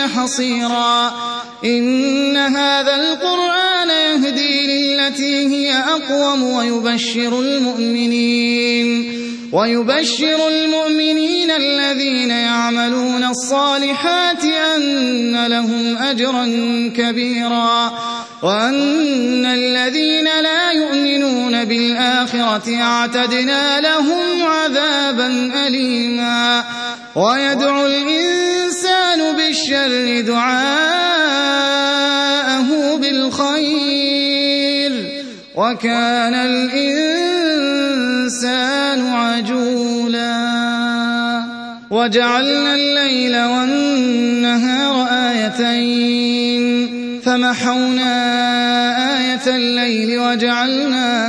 حصيرا. إن هذا القرآن يهدي للتي هي أقوم ويبشر المؤمنين. ويبشر المؤمنين الذين يعملون الصالحات أن لهم أجرا كبيرا. وأن الذين لا يؤمنون بالآخرة أعتدنا لهم عذابا أليما. ويدعو الإنسان بالشر دعاءه بالخير وكان الإنسان عجولا وجعلنا الليل والنهار آيتين فمحونا آية الليل وجعلنا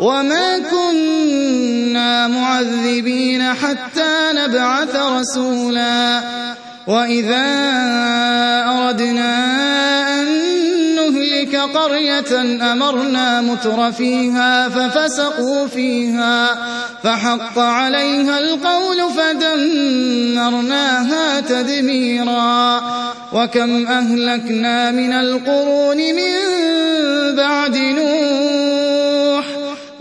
وما كنا معذبين حتى نبعث رسولا. وإذا أردنا أن نهلك قرية أمرنا متر فيها ففسقوا فيها فحق عليها القول فدمرناها تدميرا. وكم أهلكنا من القرون من بعد نوح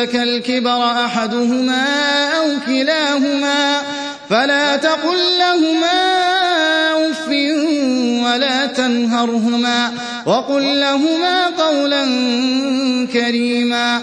عندك الكبر أحدهما أو كلاهما فلا تقل لهما أف ولا تنهرهما وقل لهما قولا كريما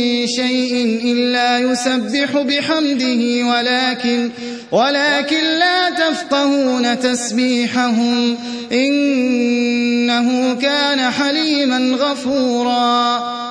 شيء إلا يسبح بحمده ولكن ولكن لا تفقهون تسبيحهم. إنه كان حليما غفورا.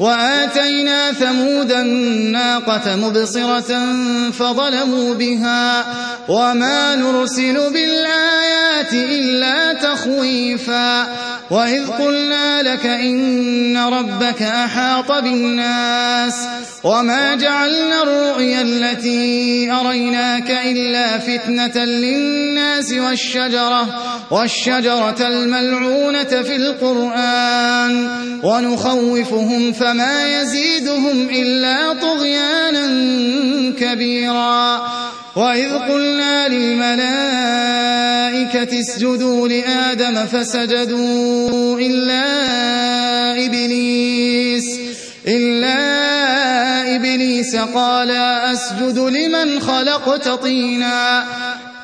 وآتينا ثمود الناقة مبصرة فظلموا بها وما نرسل بالآيات إلا تخويفا وإذ قلنا لك إن ربك أحاط بالناس وما جعلنا الرؤيا التي أريناك إلا فتنة للناس والشجرة والشجرة الملعونة في القرآن ونخوفهم فما يزيدهم إلا طغيانا كبيرا. وإذ قلنا للملائكة اسجدوا لآدم فسجدوا إلا إبليس إلا إبليس قال أسجد لمن خلقت طينا.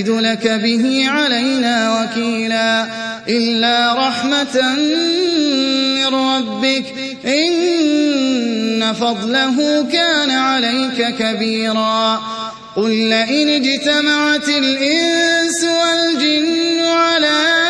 تجد لك به علينا وكيلا إلا رحمة من ربك إن فضله كان عليك كبيرا قل لئن اجتمعت الإنس والجن على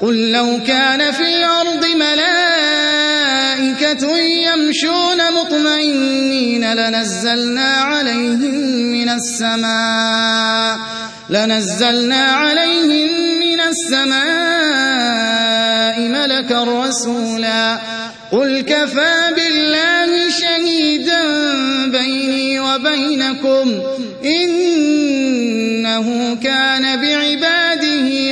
قل لو كان في الأرض ملائكة يمشون مطمئنين لنزلنا عليهم من السماء لنزلنا عليهم من السماء ملكا رسولا. قل كفى بالله شهيدا بيني وبينكم إنه كان بعباده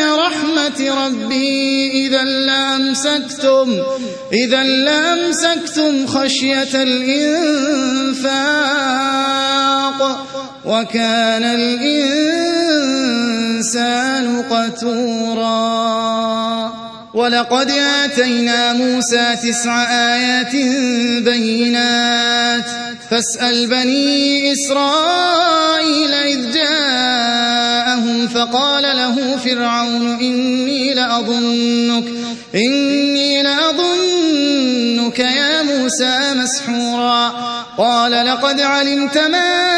رحمة ربي إذا لأمسكتم إذا لأمسكتم خشية الإنفاق وكان الإنسان قتورا. ولقد آتينا موسى تسع آيات بينات فاسأل بني إسرائيل إذ جاءهم فقال له فرعون إني لأظنك إني لأظنك يا موسى مسحورا. قال لقد علمت ما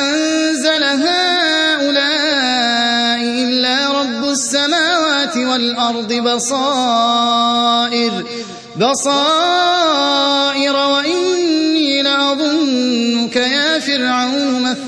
أنزل هؤلاء إلا رب السماوات والأرض بصائر بصائر وإني لأظنك يا فرعون مثبورا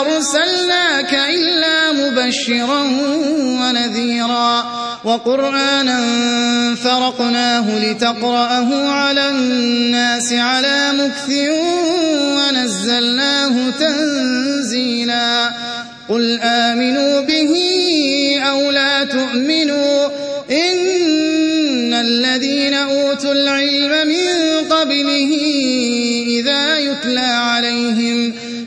أرسلناك إلا مبشرا ونذيرا وقرآنا فرقناه لتقرأه على الناس على مكث ونزلناه تنزيلا قل آمنوا به أو لا تؤمنوا إن الذين أوتوا العلم من قبله إذا يتلى عليهم